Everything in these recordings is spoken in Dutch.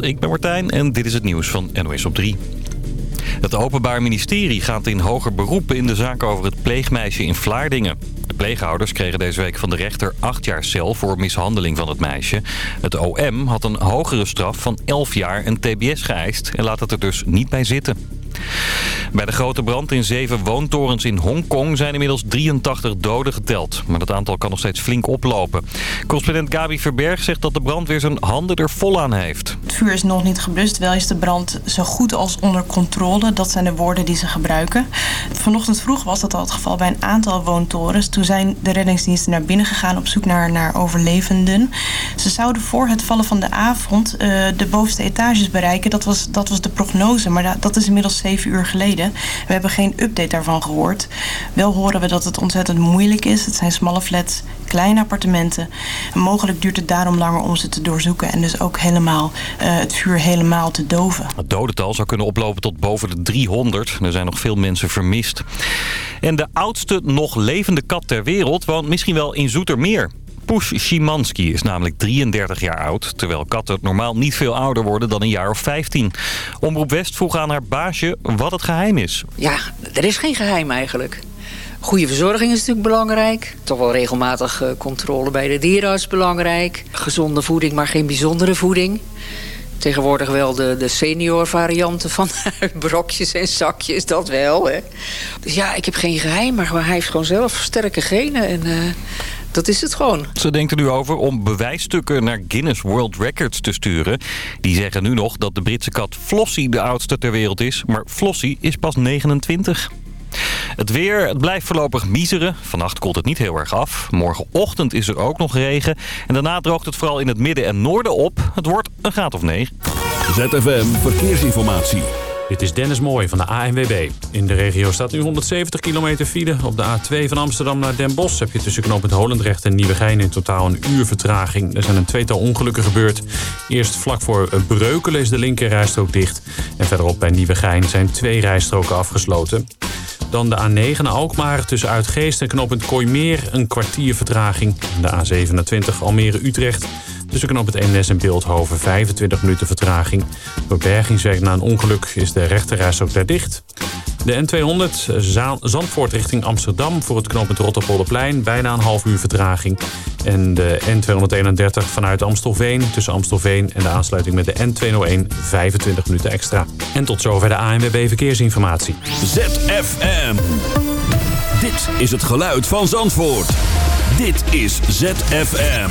Ik ben Martijn en dit is het nieuws van NOS op 3. Het Openbaar Ministerie gaat in hoger beroep in de zaak over het pleegmeisje in Vlaardingen. De pleegouders kregen deze week van de rechter acht jaar cel voor mishandeling van het meisje. Het OM had een hogere straf van 11 jaar en tbs geëist en laat het er dus niet bij zitten. Bij de grote brand in zeven woontorens in Hongkong zijn inmiddels 83 doden geteld. Maar dat aantal kan nog steeds flink oplopen. Correspondent Gabi Verberg zegt dat de brand weer zijn handen er vol aan heeft. Het vuur is nog niet geblust, wel is de brand zo goed als onder controle. Dat zijn de woorden die ze gebruiken. Vanochtend vroeg was dat al het geval bij een aantal woontorens. Toen zijn de reddingsdiensten naar binnen gegaan op zoek naar, naar overlevenden. Ze zouden voor het vallen van de avond uh, de bovenste etages bereiken. Dat was, dat was de prognose, maar dat is inmiddels uur geleden. We hebben geen update daarvan gehoord. Wel horen we dat het ontzettend moeilijk is. Het zijn smalle flats, kleine appartementen. En mogelijk duurt het daarom langer om ze te doorzoeken... en dus ook helemaal uh, het vuur helemaal te doven. Het dodental zou kunnen oplopen tot boven de 300. Er zijn nog veel mensen vermist. En de oudste nog levende kat ter wereld woont misschien wel in Zoetermeer. Push Szymanski is namelijk 33 jaar oud... terwijl katten normaal niet veel ouder worden dan een jaar of 15. Omroep West vroeg aan haar baasje wat het geheim is. Ja, er is geen geheim eigenlijk. Goede verzorging is natuurlijk belangrijk. Toch wel regelmatig controle bij de dierenarts belangrijk. Gezonde voeding, maar geen bijzondere voeding. Tegenwoordig wel de, de senior varianten van brokjes en zakjes, dat wel. Hè. Dus ja, ik heb geen geheim, maar hij heeft gewoon zelf sterke genen. En uh, dat is het gewoon. Ze denkt er nu over om bewijsstukken naar Guinness World Records te sturen. Die zeggen nu nog dat de Britse kat Flossie de oudste ter wereld is. Maar Flossie is pas 29. Het weer, het blijft voorlopig miseren. Vannacht koelt het niet heel erg af. Morgenochtend is er ook nog regen. En daarna droogt het vooral in het midden en noorden op. Het wordt een graad of 9. ZFM Verkeersinformatie. Dit is Dennis Mooij van de ANWB. In de regio staat nu 170 kilometer file. Op de A2 van Amsterdam naar Den Bosch heb je tussen knooppunt Holendrecht en Nieuwegein in totaal een uur vertraging. Er zijn een tweetal ongelukken gebeurd. Eerst vlak voor Breukelen is de linker rijstrook dicht. En verderop bij Nieuwegein zijn twee rijstroken afgesloten. Dan de A9 naar Alkmaar tussen Uitgeest en knooppunt Kooimeer een kwartier vertraging. De A27 Almere-Utrecht tussen knooppunt Eemnes en Beeldhoven 25 minuten vertraging. Door bergingswerk na een ongeluk is de rechterreis ook daar dicht. De N200 Zandvoort richting Amsterdam voor het knooppunt Rotterpolderplein bijna een half uur vertraging. En de N231 vanuit Amstelveen tussen Amstelveen en de aansluiting met de N201 25 minuten extra. En tot zover de ANWB Verkeersinformatie. ZFM. Dit is het geluid van Zandvoort. Dit is ZFM.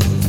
good.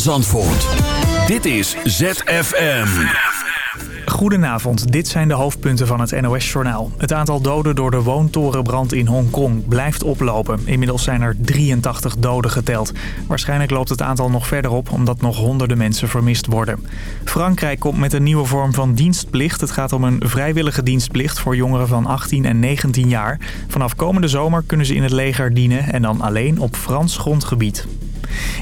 Zandvoort. Dit is ZFM. Goedenavond, dit zijn de hoofdpunten van het NOS-journaal. Het aantal doden door de woontorenbrand in Hongkong blijft oplopen. Inmiddels zijn er 83 doden geteld. Waarschijnlijk loopt het aantal nog verder op, omdat nog honderden mensen vermist worden. Frankrijk komt met een nieuwe vorm van dienstplicht. Het gaat om een vrijwillige dienstplicht voor jongeren van 18 en 19 jaar. Vanaf komende zomer kunnen ze in het leger dienen en dan alleen op Frans grondgebied.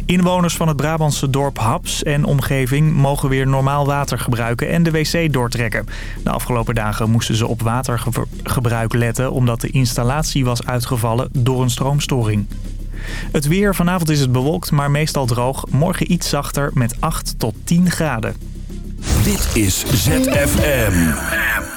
Inwoners van het Brabantse dorp Haps en omgeving mogen weer normaal water gebruiken en de wc doortrekken. De afgelopen dagen moesten ze op watergebruik letten omdat de installatie was uitgevallen door een stroomstoring. Het weer, vanavond is het bewolkt, maar meestal droog. Morgen iets zachter met 8 tot 10 graden. Dit is ZFM.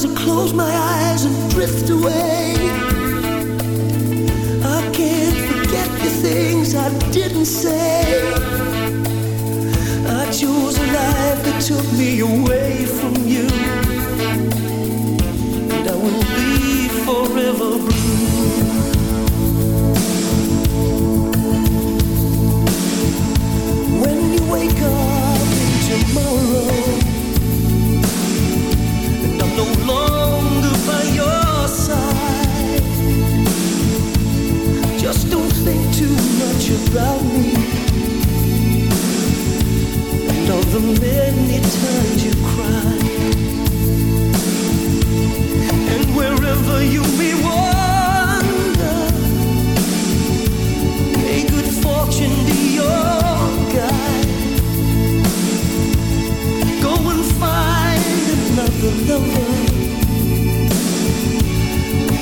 Sometimes I close my eyes and drift away. I can't forget the things I didn't say. I chose a life that took me away from you. And I will be forever blue. When you wake up in tomorrow, no longer by your side, just don't think too much about me. And all the many times you cried, and wherever you may wander, may good fortune be your another lover,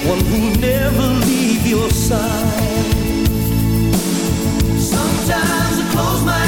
one who'll never leave your side. Sometimes I close my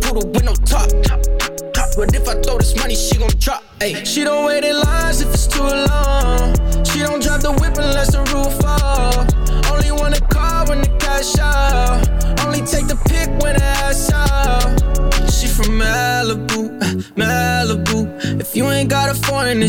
with no top. But if I throw this money, she gon' drop. Ay. She don't wait in lines if it's too long.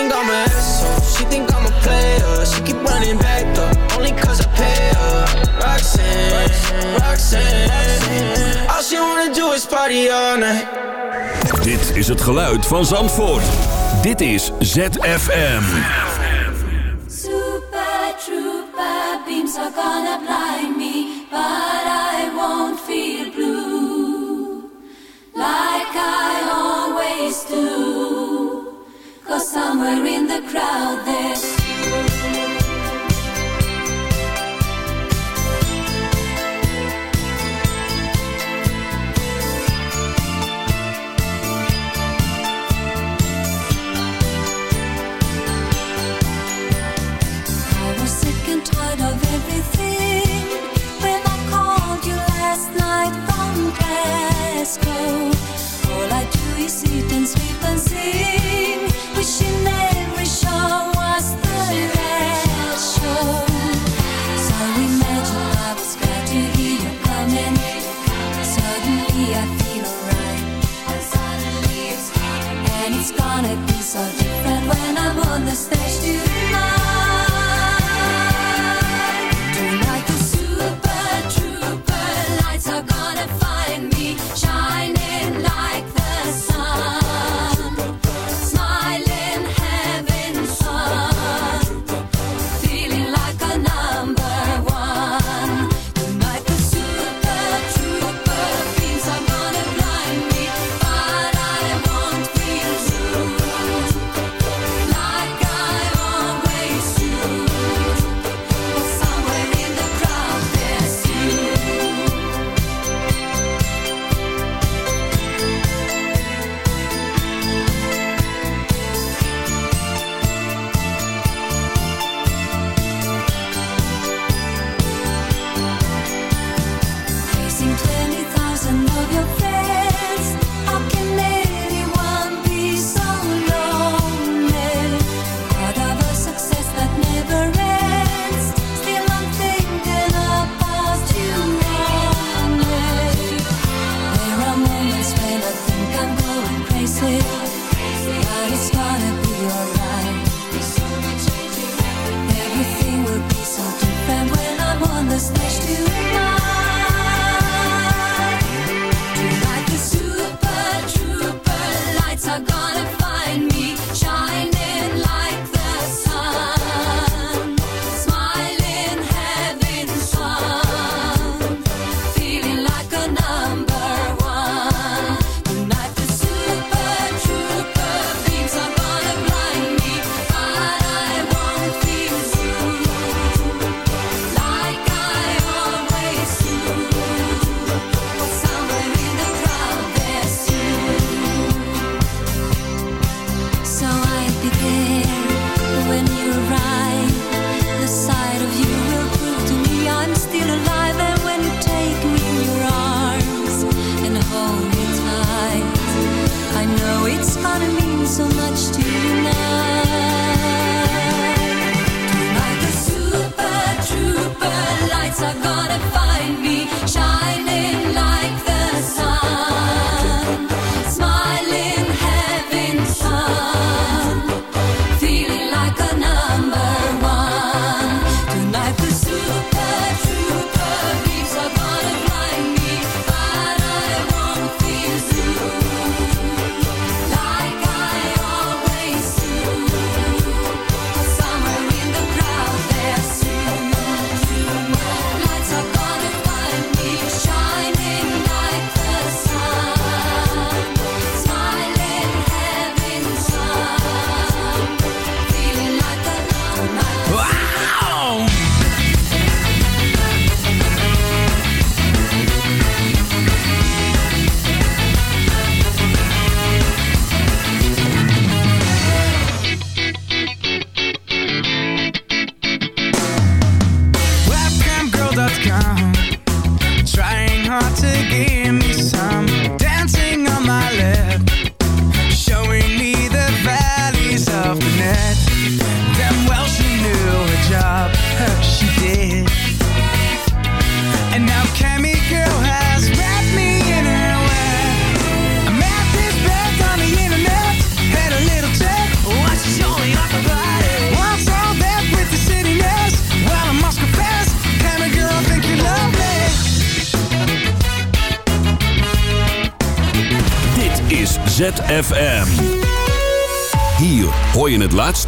Think I'm an asshole. She think I'm a player. She keep running back up, only cause I pay her. Roxanne, Roxanne. All she wanna do is party all night. Dit is het geluid van Zandvoort. Dit is ZFM. Super trooper beams are gonna blind you last night from Glasgow. All I do is eat and sleep and sing, gonna be so different when I'm on the stage tonight.